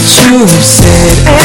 what you said.